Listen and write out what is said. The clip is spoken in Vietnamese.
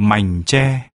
mảnh tre